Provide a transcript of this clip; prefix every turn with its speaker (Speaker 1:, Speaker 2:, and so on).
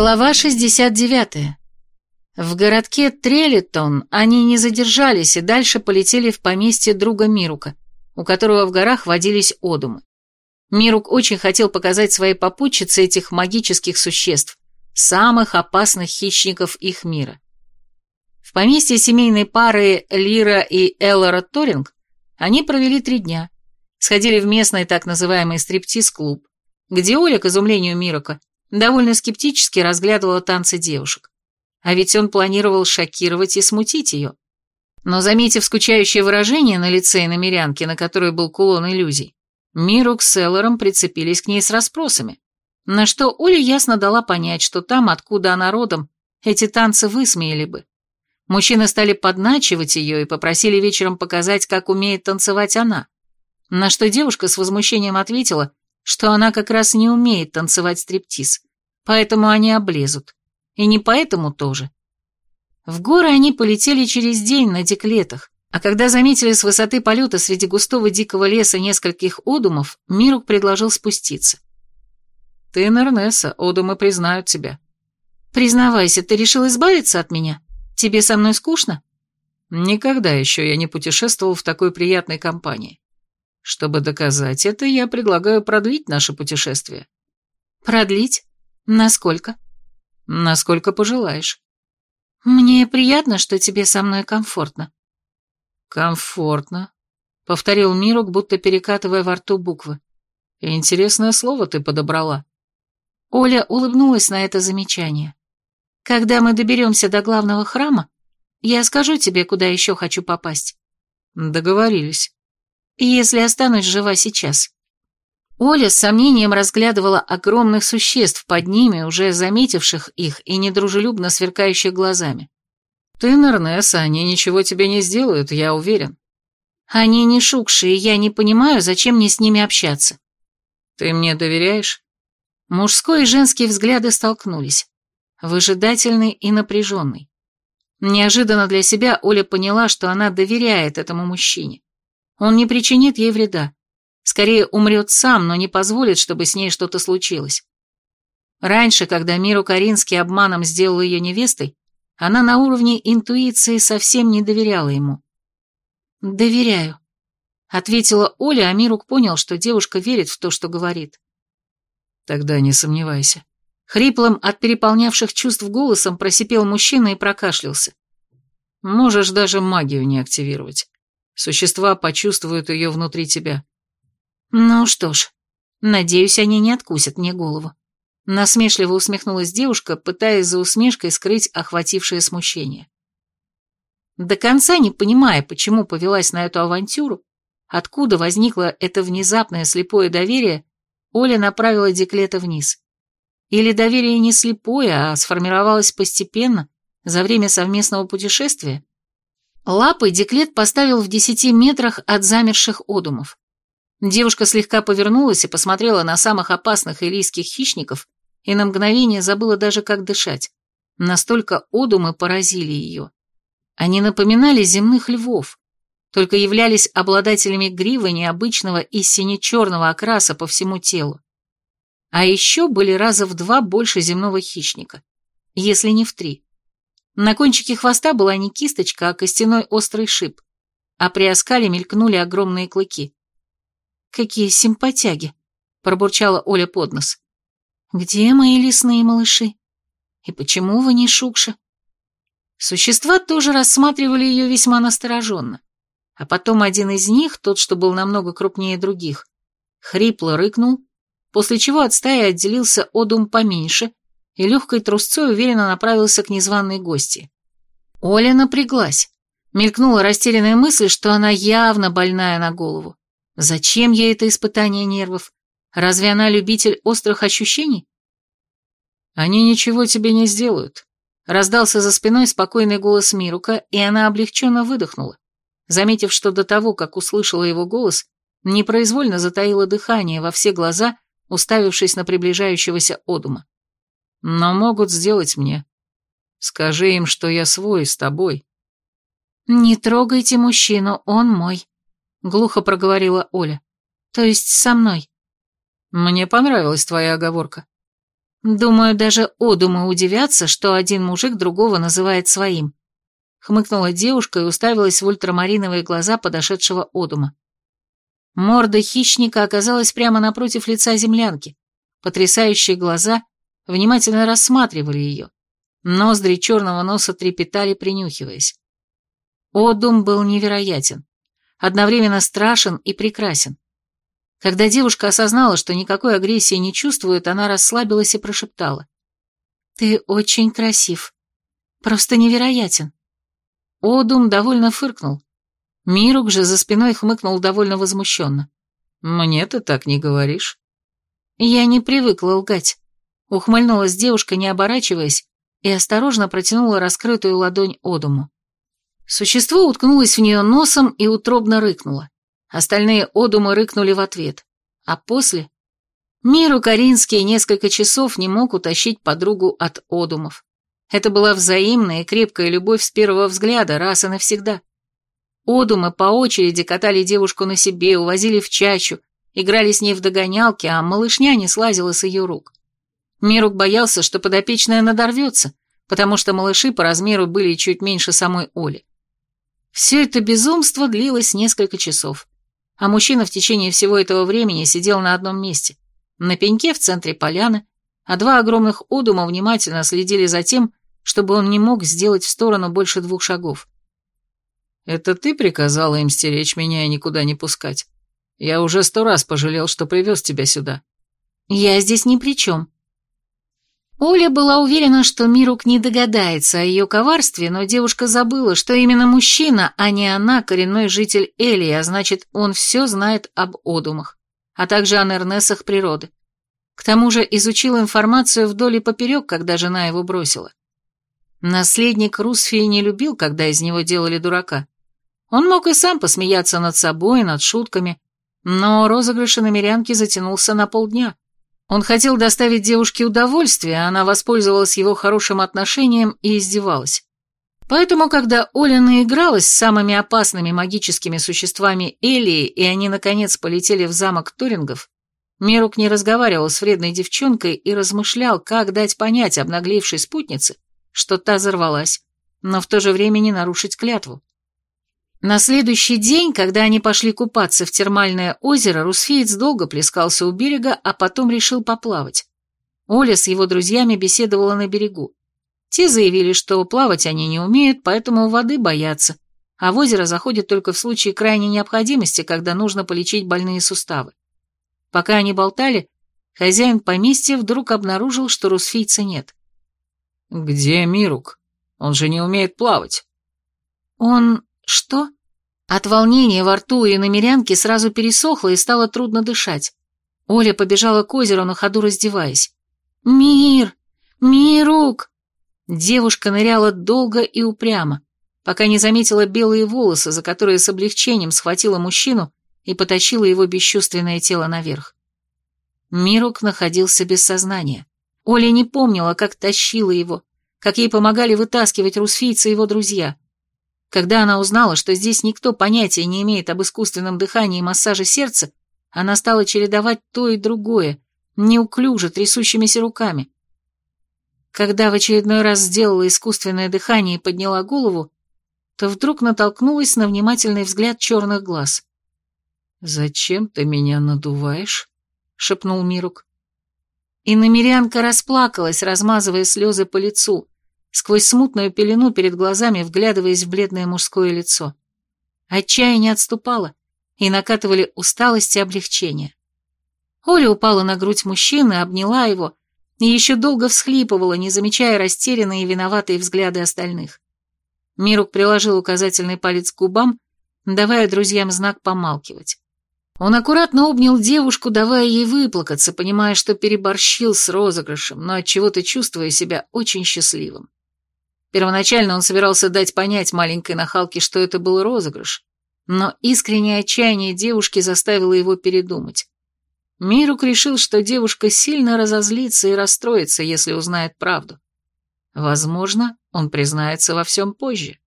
Speaker 1: Глава 69. В городке Трелитон они не задержались и дальше полетели в поместье друга Мирука, у которого в горах водились одумы. Мирук очень хотел показать своей попутчице этих магических существ, самых опасных хищников их мира. В поместье семейной пары Лира и Эллора Торинг они провели три дня, сходили в местный так называемый стриптиз-клуб, где Оля, к изумлению Мирука, довольно скептически разглядывала танцы девушек. А ведь он планировал шокировать и смутить ее. Но, заметив скучающее выражение на лице иномерянки, на которой был кулон иллюзий, Мирук с Эллором прицепились к ней с расспросами, на что Оля ясно дала понять, что там, откуда она родом, эти танцы высмеяли бы. Мужчины стали подначивать ее и попросили вечером показать, как умеет танцевать она. На что девушка с возмущением ответила, что она как раз не умеет танцевать стриптиз, поэтому они облезут. И не поэтому тоже. В горы они полетели через день на деклетах, а когда заметили с высоты полета среди густого дикого леса нескольких одумов, Мирук предложил спуститься. «Ты Нернесса, одумы признают тебя». «Признавайся, ты решил избавиться от меня? Тебе со мной скучно?»
Speaker 2: «Никогда еще я не путешествовал в такой приятной компании. Чтобы доказать это, я предлагаю продлить наше путешествие.
Speaker 1: Продлить? Насколько?
Speaker 2: Насколько пожелаешь.
Speaker 1: Мне приятно, что тебе со мной комфортно.
Speaker 2: Комфортно, повторил Мирук, будто перекатывая во рту буквы. Интересное слово ты подобрала.
Speaker 1: Оля улыбнулась на это замечание. Когда мы доберемся до главного храма, я скажу тебе, куда еще хочу попасть.
Speaker 2: Договорились
Speaker 1: если останусь жива сейчас. Оля с сомнением разглядывала огромных существ под ними, уже заметивших их и недружелюбно сверкающих глазами.
Speaker 2: «Ты, Нернесса, они ничего тебе не сделают, я уверен».
Speaker 1: «Они не шукшие, я не понимаю, зачем мне с ними общаться».
Speaker 2: «Ты мне доверяешь?»
Speaker 1: Мужской и женский взгляды столкнулись, выжидательный и напряженный. Неожиданно для себя Оля поняла, что она доверяет этому мужчине. Он не причинит ей вреда. Скорее умрет сам, но не позволит, чтобы с ней что-то случилось. Раньше, когда Миру Каринский обманом сделал ее невестой, она на уровне интуиции совсем не доверяла ему. «Доверяю», — ответила Оля, а Мирук понял, что девушка верит в то, что говорит.
Speaker 2: «Тогда не сомневайся».
Speaker 1: Хриплым от переполнявших чувств голосом просипел мужчина и прокашлялся.
Speaker 2: «Можешь даже магию не активировать. Существа почувствуют ее внутри тебя.
Speaker 1: Ну что ж, надеюсь, они не откусят мне голову. Насмешливо усмехнулась девушка, пытаясь за усмешкой скрыть охватившее смущение. До конца не понимая, почему повелась на эту авантюру, откуда возникло это внезапное слепое доверие, Оля направила Деклета вниз. Или доверие не слепое, а сформировалось постепенно, за время совместного путешествия? Лапы Деклет поставил в десяти метрах от замерших одумов. Девушка слегка повернулась и посмотрела на самых опасных илийских хищников и на мгновение забыла даже, как дышать. Настолько одумы поразили ее. Они напоминали земных львов, только являлись обладателями гривы необычного и сине-черного окраса по всему телу. А еще были раза в два больше земного хищника, если не в три. На кончике хвоста была не кисточка, а костяной острый шип, а при оскале мелькнули огромные клыки. «Какие симпатяги!» — пробурчала Оля под нос. «Где мои лесные малыши? И почему вы не шукша?» Существа тоже рассматривали ее весьма настороженно. А потом один из них, тот, что был намного крупнее других, хрипло рыкнул, после чего от стаи отделился одум поменьше и легкой трусцой уверенно направился к незваной гости. Оля напряглась. Мелькнула растерянная мысль, что она явно больная на голову. Зачем ей это испытание нервов? Разве она любитель острых ощущений?
Speaker 2: Они ничего тебе не сделают. Раздался за спиной спокойный голос Мирука, и она облегченно выдохнула, заметив, что до того, как услышала его голос, непроизвольно затаила дыхание во все глаза, уставившись на приближающегося Одума но могут сделать мне. Скажи им, что я свой с тобой».
Speaker 1: «Не трогайте мужчину, он мой», — глухо проговорила Оля. «То есть со мной».
Speaker 2: «Мне понравилась твоя оговорка».
Speaker 1: Думаю, даже Одумы удивятся, что один мужик другого называет своим. Хмыкнула девушка и уставилась в ультрамариновые глаза подошедшего Одума. Морда хищника оказалась прямо напротив лица землянки. Потрясающие глаза внимательно рассматривали ее. Ноздри черного носа трепетали, принюхиваясь. Одум был невероятен, одновременно страшен и прекрасен. Когда девушка осознала, что никакой агрессии не чувствует, она расслабилась и прошептала. «Ты очень красив. Просто невероятен». Одум довольно фыркнул. Мирук же за спиной хмыкнул довольно возмущенно.
Speaker 2: «Мне ты так не говоришь».
Speaker 1: «Я не привыкла лгать», — ухмыльнулась девушка, не оборачиваясь, и осторожно протянула раскрытую ладонь Одуму. Существо уткнулось в нее носом и утробно рыкнуло. Остальные Одумы рыкнули в ответ. А после... Миру Каринский несколько часов не мог утащить подругу от Одумов. Это была взаимная и крепкая любовь с первого взгляда, раз и навсегда. Одумы по очереди катали девушку на себе, увозили в чащу, играли с ней в догонялки, а малышня не слазила с ее рук. Мирук боялся, что подопечная надорвется, потому что малыши по размеру были чуть меньше самой Оли. Все это безумство длилось несколько часов а мужчина в течение всего этого времени сидел на одном месте, на пеньке в центре поляны, а два огромных одума внимательно следили за тем, чтобы он не мог сделать в сторону больше двух шагов.
Speaker 2: «Это ты приказала им стеречь меня и никуда не пускать? Я уже сто раз пожалел, что привез тебя сюда».
Speaker 1: «Я здесь ни при чем», Оля была уверена, что Мирук не догадается о ее коварстве, но девушка забыла, что именно мужчина, а не она, коренной житель Элии, а значит, он все знает об Одумах, а также о Нернесах природы. К тому же изучил информацию вдоль и поперек, когда жена его бросила. Наследник Русфии не любил, когда из него делали дурака. Он мог и сам посмеяться над собой, над шутками, но розыгрыш намерянки затянулся на полдня. Он хотел доставить девушке удовольствие, а она воспользовалась его хорошим отношением и издевалась. Поэтому, когда Оля наигралась с самыми опасными магическими существами Элии, и они, наконец, полетели в замок Турингов, Мирук не разговаривал с вредной девчонкой и размышлял, как дать понять обнаглевшей спутнице, что та взорвалась, но в то же время не нарушить клятву. На следующий день, когда они пошли купаться в термальное озеро, Русфеец долго плескался у берега, а потом решил поплавать. Оля с его друзьями беседовала на берегу. Те заявили, что плавать они не умеют, поэтому воды боятся, а в озеро заходят только в случае крайней необходимости, когда нужно полечить больные суставы. Пока они болтали, хозяин поместья вдруг обнаружил, что русфийца нет.
Speaker 2: «Где Мирук? Он же не умеет плавать».
Speaker 1: «Он «Что?» От волнения во рту и намерянки сразу пересохло и стало трудно дышать. Оля побежала к озеру, на ходу раздеваясь. «Мир! Мирук!» Девушка ныряла долго и упрямо, пока не заметила белые волосы, за которые с облегчением схватила мужчину и потащила его бесчувственное тело наверх. Мирук находился без сознания. Оля не помнила, как тащила его, как ей помогали вытаскивать русфийцы и его друзья. Когда она узнала, что здесь никто понятия не имеет об искусственном дыхании и массаже сердца, она стала чередовать то и другое, неуклюже, трясущимися руками. Когда в очередной раз сделала искусственное дыхание и подняла голову, то вдруг натолкнулась на внимательный взгляд черных глаз.
Speaker 2: «Зачем ты меня надуваешь?» — шепнул Мирук.
Speaker 1: И намерянка расплакалась, размазывая слезы по лицу, сквозь смутную пелену перед глазами вглядываясь в бледное мужское лицо. Отчаяние отступало, и накатывали усталость и облегчение. Оля упала на грудь мужчины, обняла его и еще долго всхлипывала, не замечая растерянные и виноватые взгляды остальных. Мирук приложил указательный палец к губам, давая друзьям знак помалкивать. Он аккуратно обнял девушку, давая ей выплакаться, понимая, что переборщил с розыгрышем, но отчего-то чувствуя себя очень счастливым. Первоначально он собирался дать понять маленькой нахалке, что это был розыгрыш, но искреннее отчаяние девушки заставило его передумать. Мирук решил, что девушка сильно разозлится и расстроится, если узнает правду. Возможно, он признается во всем позже.